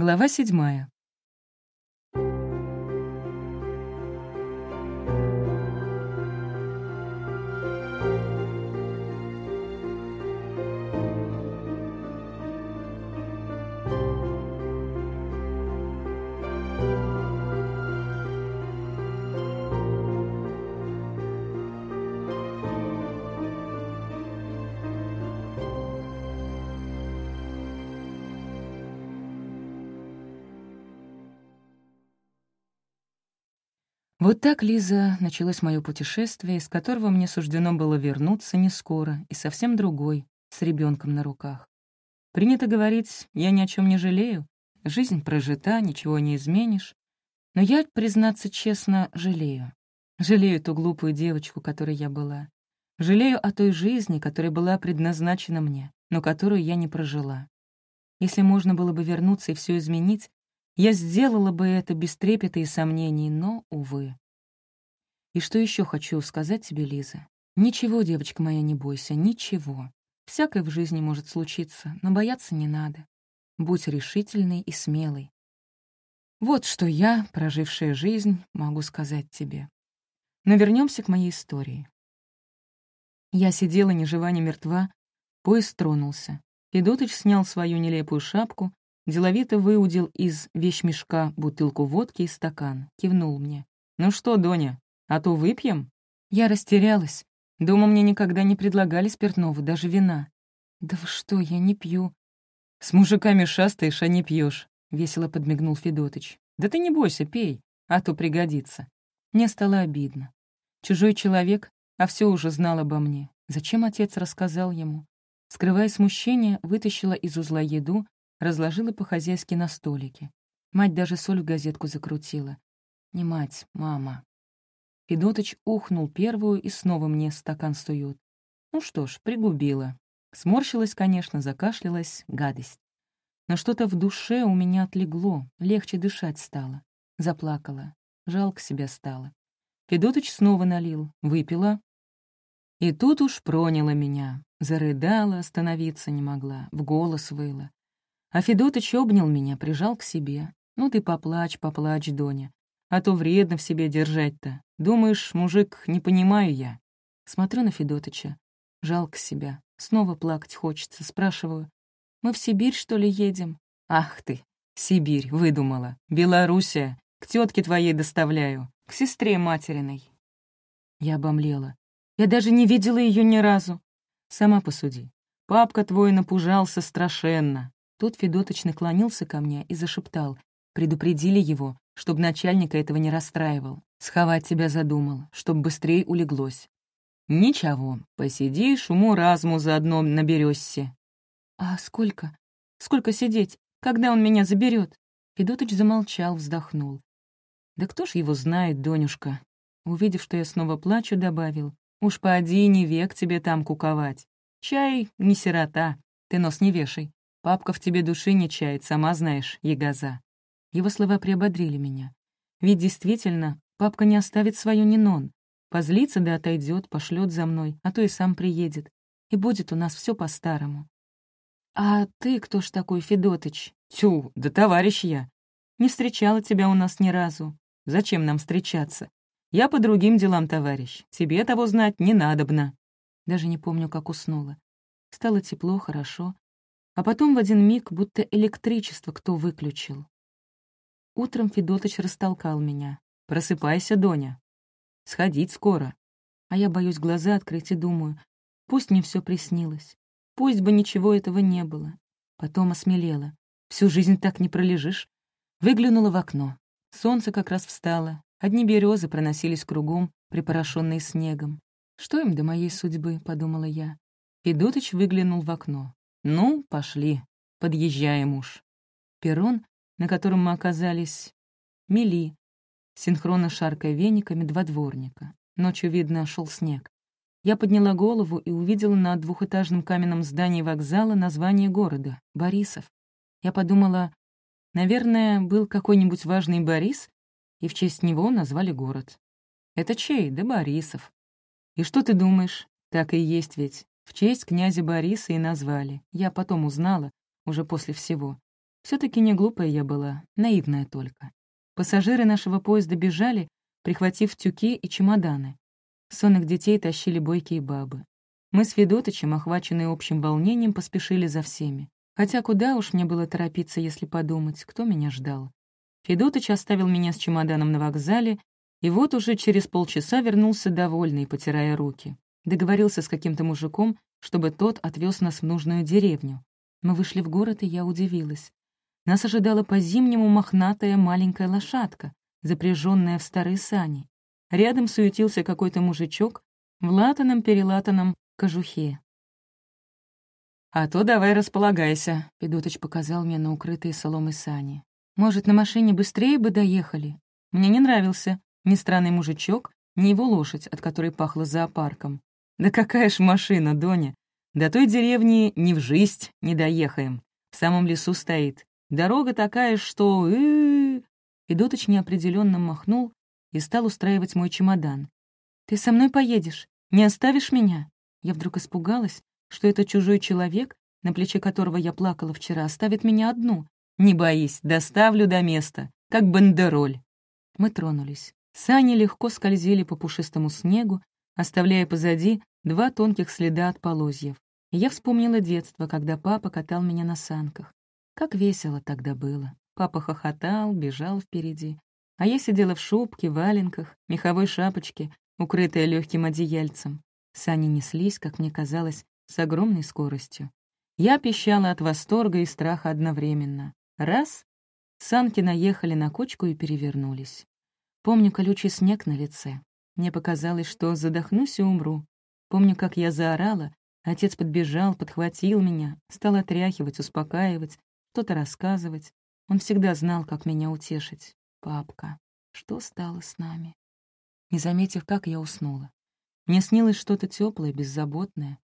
Глава седьмая. Вот так, Лиза, началось мое путешествие, из которого мне суждено было вернуться не скоро и совсем другой, с ребенком на руках. Принято говорить, я ни о чем не жалею, жизнь прожита, ничего не изменишь. Но я, признаться честно, жалею. Жалею ту глупую девочку, которой я была. Жалею о той жизни, которая была предназначена мне, но которую я не прожила. Если можно было бы вернуться и все изменить, я сделала бы это без трепета и сомнений, но, увы. И что еще хочу сказать тебе, Лиза? Ничего, девочка моя, не бойся, ничего. Всякое в жизни может случиться, но бояться не надо. Будь решительной и смелой. Вот что я, прожившая жизнь, могу сказать тебе. Но вернемся к моей истории. Я сидела ни жива, ни мертва, поезд тронулся. Федотыч снял свою нелепую шапку, Деловито выудил из вещмешка бутылку водки и стакан, кивнул мне. «Ну что, Доня, а то выпьем?» Я растерялась. Дома мне никогда не предлагали спиртного, даже вина. «Да вы что, я не пью». «С мужиками шастаешь, а не пьешь, весело подмигнул Федотыч. «Да ты не бойся, пей, а то пригодится». Мне стало обидно. Чужой человек, а все уже знал обо мне. Зачем отец рассказал ему? Скрывая смущение, вытащила из узла еду, разложила по-хозяйски на столике. Мать даже соль в газетку закрутила. Не мать, мама. Федотыч ухнул первую и снова мне стакан сует. Ну что ж, пригубила. Сморщилась, конечно, закашлялась, гадость. Но что-то в душе у меня отлегло, легче дышать стало. Заплакала, жалко себя стало. Федотыч снова налил, выпила. И тут уж проняло меня. Зарыдала, остановиться не могла, в голос выла. А Федотыч обнял меня, прижал к себе. «Ну ты поплачь, поплачь, Доня. А то вредно в себе держать-то. Думаешь, мужик, не понимаю я». Смотрю на Федотыча. Жалко себя. Снова плакать хочется. Спрашиваю. «Мы в Сибирь, что ли, едем?» «Ах ты, Сибирь, выдумала. Белоруссия. К тетке твоей доставляю. К сестре материной». Я обомлела. Я даже не видела ее ни разу. Сама посуди. Папка твой напужался страшенно. Тут Федотыч наклонился ко мне и зашептал. Предупредили его, чтобы начальника этого не расстраивал. Сховать тебя задумал, чтоб быстрее улеглось. Ничего, посидишь, уму-разуму заодно наберешься. А сколько? Сколько сидеть? Когда он меня заберет? Федотыч замолчал, вздохнул. Да кто ж его знает, Донюшка? Увидев, что я снова плачу, добавил. Уж поди, не век тебе там куковать. Чай не сирота, ты нос не вешай. Папка в тебе души не чает, сама знаешь, ягоза». Его слова приободрили меня. Ведь действительно, папка не оставит свою Нинон. Позлится да отойдет, пошлет за мной, а то и сам приедет. И будет у нас все по-старому. «А ты кто ж такой, Федотыч?» «Тю, да товарищ я. Не встречала тебя у нас ни разу. Зачем нам встречаться? Я по другим делам, товарищ. Тебе того знать не надобно». Даже не помню, как уснула. Стало тепло, хорошо а потом в один миг будто электричество кто выключил. Утром Федотыч растолкал меня. «Просыпайся, Доня. Сходить скоро». А я боюсь глаза открыть и думаю, пусть мне все приснилось, пусть бы ничего этого не было. Потом осмелела. Всю жизнь так не пролежишь. Выглянула в окно. Солнце как раз встало. Одни березы проносились кругом, припорошенные снегом. «Что им до моей судьбы?» — подумала я. Федотыч выглянул в окно. «Ну, пошли, подъезжаем уж». Перрон, на котором мы оказались, мели, синхронно шаркая вениками два дворника. Ночью, видно, шел снег. Я подняла голову и увидела на двухэтажном каменном здании вокзала название города — Борисов. Я подумала, наверное, был какой-нибудь важный Борис, и в честь него назвали город. Это чей? Да Борисов. И что ты думаешь? Так и есть ведь. В честь князя Бориса и назвали. Я потом узнала, уже после всего. Все таки не глупая я была, наивная только. Пассажиры нашего поезда бежали, прихватив тюки и чемоданы. Сонных детей тащили бойкие бабы. Мы с Федотычем, охваченные общим волнением, поспешили за всеми. Хотя куда уж мне было торопиться, если подумать, кто меня ждал. Федотыч оставил меня с чемоданом на вокзале, и вот уже через полчаса вернулся довольный, потирая руки. Договорился с каким-то мужиком, чтобы тот отвез нас в нужную деревню. Мы вышли в город, и я удивилась. Нас ожидала по-зимнему мохнатая маленькая лошадка, запряженная в старые сани. Рядом суетился какой-то мужичок в латаном-перелатанном кожухе. «А то давай располагайся», — Федотыч показал мне на укрытые соломой сани. «Может, на машине быстрее бы доехали?» Мне не нравился ни странный мужичок, ни его лошадь, от которой пахло зоопарком. «Да какая ж машина, Доня! До той деревни ни в жизнь не доехаем. В самом лесу стоит. Дорога такая, что... И, -и. Федотыч неопределенно махнул и стал устраивать мой чемодан. «Ты со мной поедешь? Не оставишь меня?» Я вдруг испугалась, что это чужой человек, на плече которого я плакала вчера, оставит меня одну. «Не боись, доставлю до места, как бандероль». Мы тронулись. Сани легко скользили по пушистому снегу, оставляя позади два тонких следа от полозьев. И я вспомнила детство, когда папа катал меня на санках. Как весело тогда было. Папа хохотал, бежал впереди. А я сидела в шубке, валенках, меховой шапочке, укрытая легким одеяльцем. Сани неслись, как мне казалось, с огромной скоростью. Я пищала от восторга и страха одновременно. Раз — санки наехали на кочку и перевернулись. Помню колючий снег на лице. Мне показалось, что задохнусь и умру. Помню, как я заорала, отец подбежал, подхватил меня, стал отряхивать, успокаивать, что-то рассказывать. Он всегда знал, как меня утешить. Папка, что стало с нами? Не заметив, как я уснула. Мне снилось что-то теплое, беззаботное.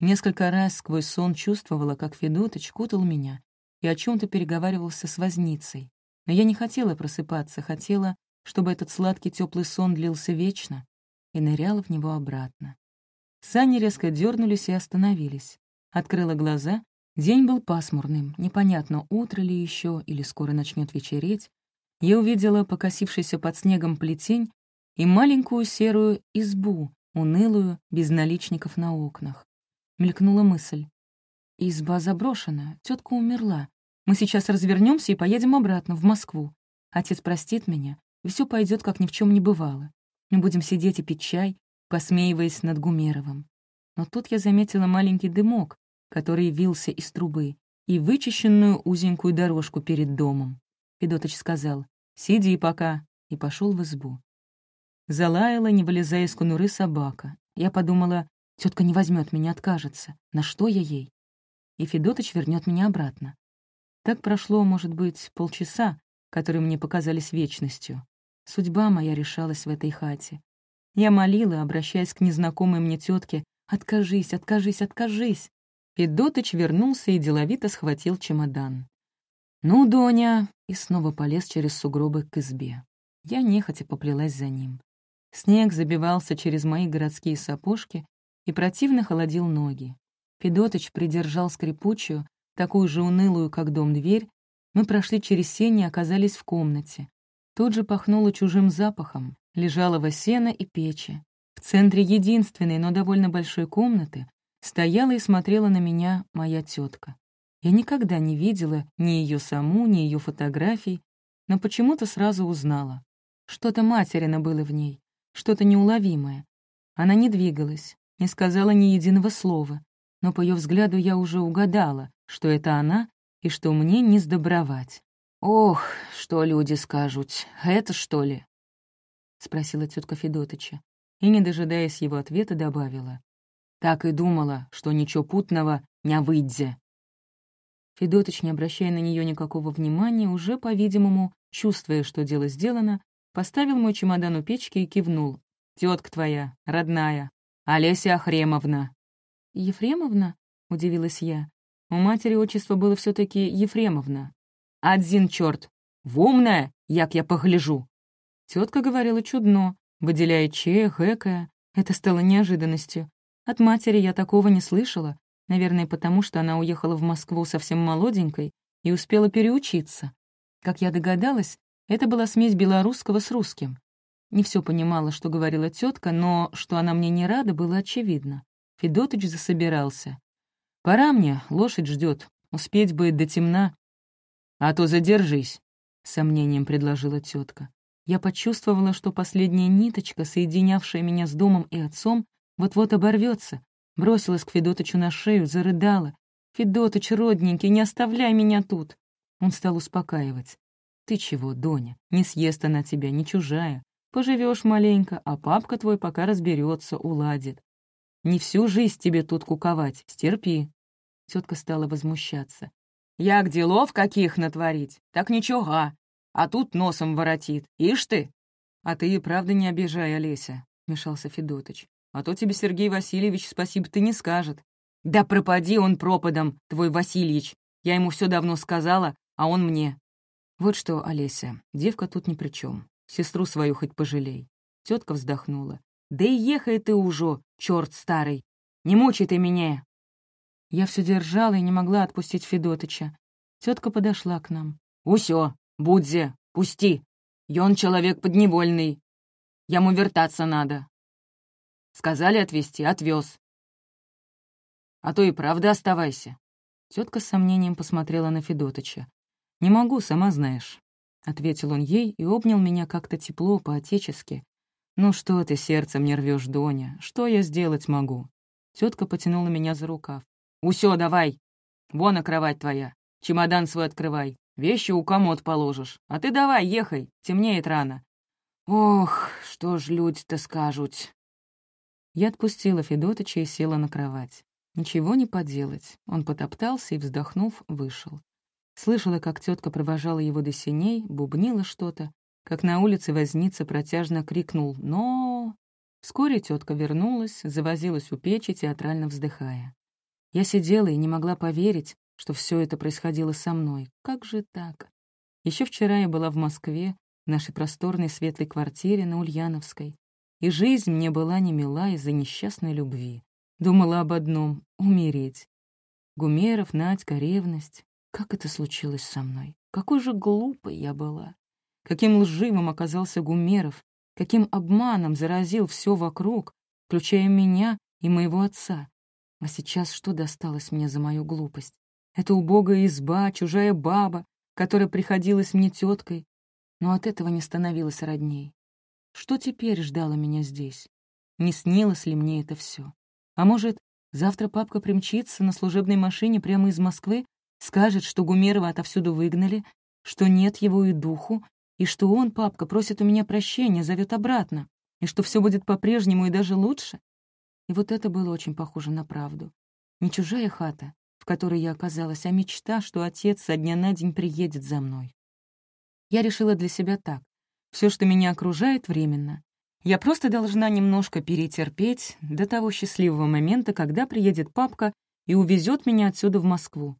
Несколько раз сквозь сон чувствовала, как Федотыч кутал меня и о чем то переговаривался с возницей. Но я не хотела просыпаться, хотела, чтобы этот сладкий теплый сон длился вечно, и ныряла в него обратно. Сани резко дернулись и остановились. Открыла глаза. День был пасмурным, непонятно, утро ли еще или скоро начнет вечереть. Я увидела покосившийся под снегом плетень и маленькую серую избу, унылую, без наличников на окнах. Мелькнула мысль. Изба заброшена, тетка умерла. Мы сейчас развернемся и поедем обратно, в Москву. Отец простит меня, и все пойдет, как ни в чем не бывало. Мы будем сидеть и пить чай, посмеиваясь над Гумеровым. Но тут я заметила маленький дымок, который вился из трубы, и вычищенную узенькую дорожку перед домом. Федотыч сказал «Сиди пока», и пошел в избу. Залаяла, не вылезая из конуры, собака. Я подумала, тетка не возьмет меня, откажется. На что я ей? И Федотыч вернет меня обратно. Так прошло, может быть, полчаса, которые мне показались вечностью. Судьба моя решалась в этой хате. Я молила, обращаясь к незнакомой мне тетке, «Откажись, откажись, откажись!» Федотыч вернулся и деловито схватил чемодан. «Ну, Доня!» и снова полез через сугробы к избе. Я нехотя поплелась за ним. Снег забивался через мои городские сапожки и противно холодил ноги. Федотыч придержал скрипучую, такую же унылую, как дом, дверь. Мы прошли через сень и оказались в комнате. Тут же пахнуло чужим запахом, лежалого сена и печи. В центре единственной, но довольно большой комнаты стояла и смотрела на меня моя тетка. Я никогда не видела ни ее саму, ни ее фотографий, но почему-то сразу узнала. Что-то материно было в ней, что-то неуловимое. Она не двигалась, не сказала ни единого слова, но по ее взгляду я уже угадала, что это она и что мне не сдобровать. «Ох, что люди скажут, это что ли?» — спросила тетка Федотыча, и, не дожидаясь его ответа, добавила. «Так и думала, что ничего путного не выйдзе». Федотыч, не обращая на нее никакого внимания, уже, по-видимому, чувствуя, что дело сделано, поставил мой чемодан у печки и кивнул. «Тетка твоя, родная, Олеся Ахремовна». «Ефремовна?» — удивилась я. У матери отчество было все таки Ефремовна, один черт! В умная, як я погляжу!» Тетка говорила чудно, выделяя че, гэкая. Это стало неожиданностью. От матери я такого не слышала, наверное, потому что она уехала в Москву совсем молоденькой и успела переучиться. Как я догадалась, это была смесь белорусского с русским. Не все понимала, что говорила тетка, но что она мне не рада, было очевидно. Федотыч засобирался. «Пора мне, лошадь ждет. Успеть бы до темна». «А то задержись», — сомнением предложила тетка. Я почувствовала, что последняя ниточка, соединявшая меня с домом и отцом, вот-вот оборвется. Бросилась к Федотычу на шею, зарыдала. «Федотыч, родненький, не оставляй меня тут!» Он стал успокаивать. «Ты чего, Доня? Не съест она тебя, не чужая. Поживешь маленько, а папка твой пока разберется, уладит. Не всю жизнь тебе тут куковать, стерпи». Тетка стала возмущаться. «Я к делов каких натворить? Так ничего, а тут носом воротит. Ишь ты!» «А ты и правда не обижай, Олеся», — мешался Федотыч. «А то тебе Сергей Васильевич спасибо ты не скажет». «Да пропади он пропадом, твой Васильевич. Я ему все давно сказала, а он мне». «Вот что, Олеся, девка тут ни при чем. Сестру свою хоть пожалей». Тетка вздохнула. «Да и ехай ты уже, черт старый! Не мучай ты меня!» Я все держала и не могла отпустить Федотыча. Тетка подошла к нам. «Усё, Будзе, пусти! Ён человек подневольный. Ему вертаться надо. Сказали отвезти, отвез. А то и правда оставайся. Тетка с сомнением посмотрела на Федотыча. «Не могу, сама знаешь», — ответил он ей и обнял меня как-то тепло, по-отечески. «Ну что ты сердцем не рвешь, Доня? Что я сделать могу?» Тетка потянула меня за рукав. «Усё, давай! Вон и кровать твоя. Чемодан свой открывай. Вещи у комод положишь. А ты давай, ехай, темнеет рано. Ох, что ж люди-то скажут. Я отпустила Федотыча и села на кровать. Ничего не поделать. Он потоптался и, вздохнув, вышел. Слышала, как тетка провожала его до синей, бубнила что-то, как на улице возница протяжно крикнул «Но!». Вскоре тетка вернулась, завозилась у печи, театрально вздыхая. Я сидела и не могла поверить, что все это происходило со мной. Как же так? Еще вчера я была в Москве, в нашей просторной светлой квартире на Ульяновской, и жизнь мне была не мила из-за несчастной любви. Думала об одном — умереть. Гумеров, Надька, ревность. Как это случилось со мной? Какой же глупой я была. Каким лживым оказался Гумеров, каким обманом заразил все вокруг, включая меня и моего отца. А сейчас что досталось мне за мою глупость? Это убогая изба, чужая баба, которая приходилась мне теткой, но от этого не становилась родней. Что теперь ждало меня здесь? Не снилось ли мне это все? А может, завтра папка примчится на служебной машине прямо из Москвы, скажет, что Гумерова отовсюду выгнали, что нет его и духу, и что он, папка, просит у меня прощения, зовет обратно, и что все будет по-прежнему и даже лучше? И вот это было очень похоже на правду. Не чужая хата, в которой я оказалась, а мечта, что отец со дня на день приедет за мной. Я решила для себя так. Все, что меня окружает, временно. Я просто должна немножко перетерпеть до того счастливого момента, когда приедет папка и увезет меня отсюда в Москву.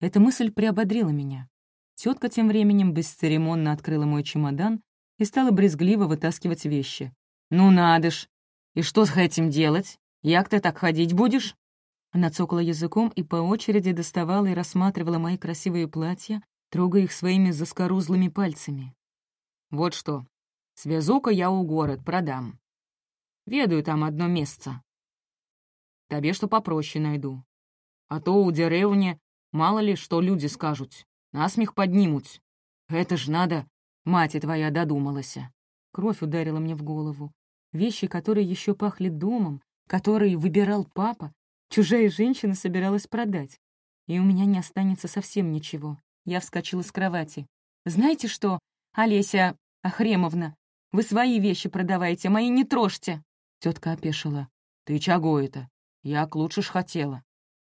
Эта мысль приободрила меня. Тетка тем временем бесцеремонно открыла мой чемодан и стала брезгливо вытаскивать вещи. «Ну надо ж! И что с этим делать? Як ты так ходить будешь?» Она цокала языком и по очереди доставала и рассматривала мои красивые платья, трогая их своими заскорузлыми пальцами. «Вот что, связу-ка я у город, продам. Ведаю там одно место. Тебе что попроще найду. А то у деревни мало ли что люди скажут, насмех поднимут. Это ж надо, мать твоя додумалась. Кровь ударила мне в голову. Вещи, которые еще пахли домом, которые выбирал папа, Чужая женщина собиралась продать. И у меня не останется совсем ничего. Я вскочила с кровати. «Знаете что, Олеся Ахремовна, вы свои вещи продавайте, мои не трожьте!» Тетка опешила. «Ты чего это? Я к лучше ж хотела».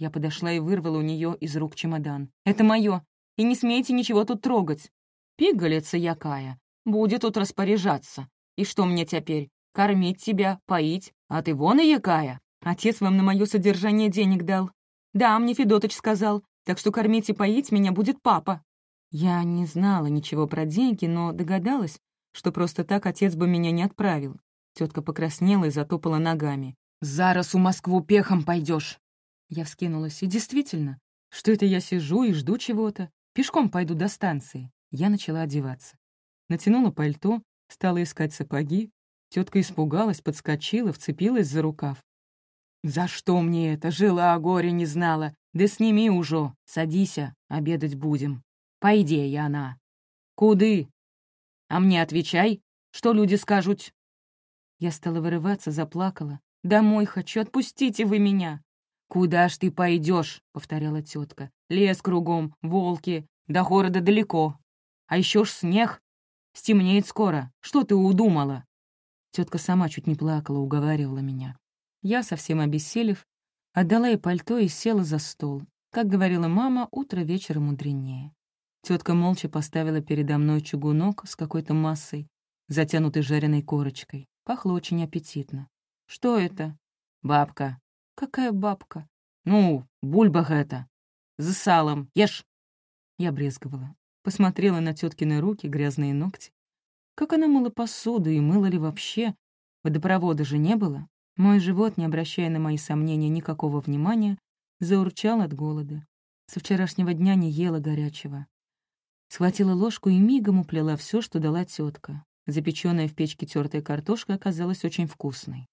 Я подошла и вырвала у нее из рук чемодан. «Это мое, и не смейте ничего тут трогать. Пигалица якая, будет тут распоряжаться. И что мне теперь, кормить тебя, поить, а ты вон и якая?» Отец вам на мое содержание денег дал. Да, мне Федотыч сказал, так что кормить и поить меня будет папа. Я не знала ничего про деньги, но догадалась, что просто так отец бы меня не отправил. Тетка покраснела и затопала ногами. «Зараз у Москву пехом пойдешь. Я вскинулась, и действительно, что это я сижу и жду чего-то? Пешком пойду до станции». Я начала одеваться. Натянула пальто, стала искать сапоги. Тетка испугалась, подскочила, вцепилась за рукав. «За что мне это? Жила, а горе не знала. Да сними уже, садися, обедать будем. По идее она. Куды? А мне отвечай, что люди скажут?» Я стала вырываться, заплакала. «Домой хочу, отпустите вы меня!» «Куда ж ты пойдешь? повторяла тетка. «Лес кругом, волки, до города далеко. А еще ж снег. Стемнеет скоро. Что ты удумала?» Тетка сама чуть не плакала, уговаривала меня. Я, совсем обессилев, отдала ей пальто и села за стол. Как говорила мама, утро вечера мудренее. Тетка молча поставила передо мной чугунок с какой-то массой, затянутой жареной корочкой. Пахло очень аппетитно. «Что это?» «Бабка», «Какая бабка?» «Ну, бульба это. За салом. Ешь!» Я брезговала. Посмотрела на теткины руки, грязные ногти. Как она мыла посуду и мыла ли вообще? Водопровода же не было. Мой живот, не обращая на мои сомнения никакого внимания, заурчал от голода. Со вчерашнего дня не ела горячего. Схватила ложку и мигом уплела все, что дала тетка. Запеченная в печке тертая картошка оказалась очень вкусной.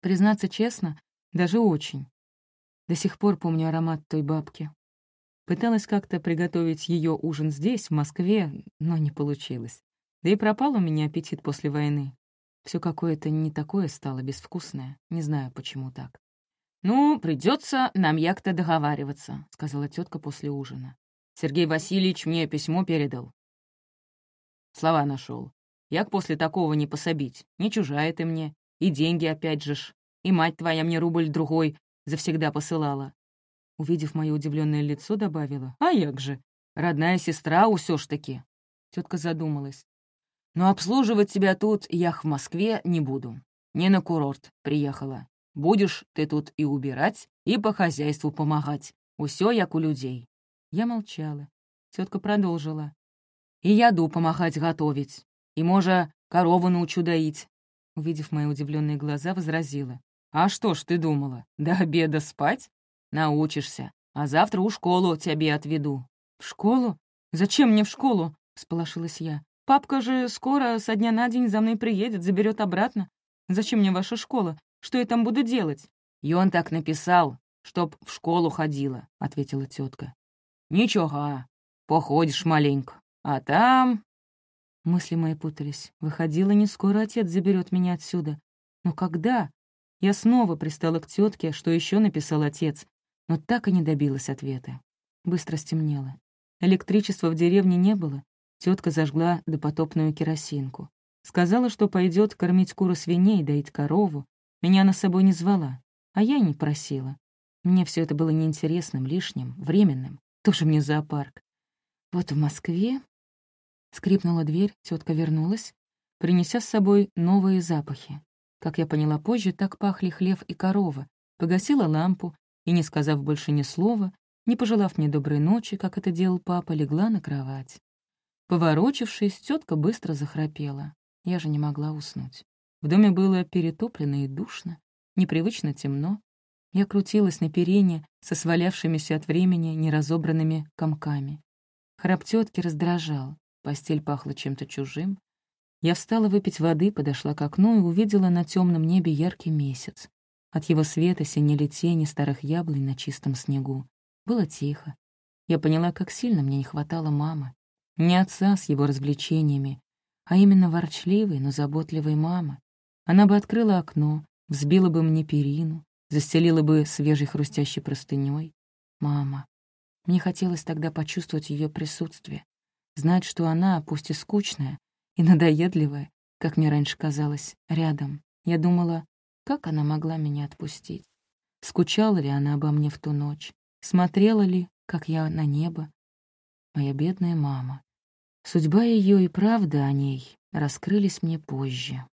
Признаться честно, даже очень. До сих пор помню аромат той бабки. Пыталась как-то приготовить ее ужин здесь, в Москве, но не получилось. Да и пропал у меня аппетит после войны. Все какое-то не такое стало безвкусное. Не знаю, почему так. «Ну, придется нам як-то договариваться», — сказала тетка после ужина. «Сергей Васильевич мне письмо передал». Слова нашел. Як после такого не пособить? Не чужая ты мне. И деньги опять же ж. И мать твоя мне рубль другой завсегда посылала». Увидев мое удивленное лицо, добавила. «А як же? Родная сестра усё ж таки». Тетка задумалась. «Но обслуживать тебя тут я в Москве не буду. Не на курорт приехала. Будешь ты тут и убирать, и по хозяйству помогать. Усё як у людей». Я молчала. Тетка продолжила. «И яду помогать готовить. И, може, корову научу доить». Увидев мои удивленные глаза, возразила. «А что ж ты думала, до обеда спать? Научишься, а завтра у школу тебе отведу». «В школу? Зачем мне в школу?» — сполошилась я. «Папка же скоро со дня на день за мной приедет, заберет обратно. Зачем мне ваша школа? Что я там буду делать?» «И он так написал, чтоб в школу ходила», — ответила тетка. «Ничего, походишь маленько, а там...» Мысли мои путались. Выходило, не скоро отец заберет меня отсюда. Но когда? Я снова пристала к тетке, что еще написал отец, но так и не добилась ответа. Быстро стемнело. Электричества в деревне не было. Тетка зажгла допотопную керосинку. Сказала, что пойдет кормить куру свиней, доить корову. Меня она с собой не звала, а я и не просила. Мне все это было неинтересным, лишним, временным. Тоже мне зоопарк. Вот в Москве... Скрипнула дверь, тетка вернулась, принеся с собой новые запахи. Как я поняла позже, так пахли хлев и корова. Погасила лампу и, не сказав больше ни слова, не пожелав мне доброй ночи, как это делал папа, легла на кровать. Поворочившись, тетка быстро захрапела. Я же не могла уснуть. В доме было перетоплено и душно, непривычно темно. Я крутилась на перине со свалявшимися от времени неразобранными комками. Храп тетки раздражал, постель пахла чем-то чужим, я встала выпить воды, подошла к окну и увидела на темном небе яркий месяц. От его света синели тени старых яблонь на чистом снегу. Было тихо. Я поняла, как сильно мне не хватало мамы. Не отца с его развлечениями, а именно ворчливой, но заботливой мамы. Она бы открыла окно, взбила бы мне перину, застелила бы свежей хрустящей простыней. Мама. Мне хотелось тогда почувствовать ее присутствие, знать, что она, пусть и скучная, и надоедливая, как мне раньше казалось, рядом. Я думала, как она могла меня отпустить? Скучала ли она обо мне в ту ночь? Смотрела ли, как я на небо? Моя бедная мама. Судьба ее и правда о ней раскрылись мне позже.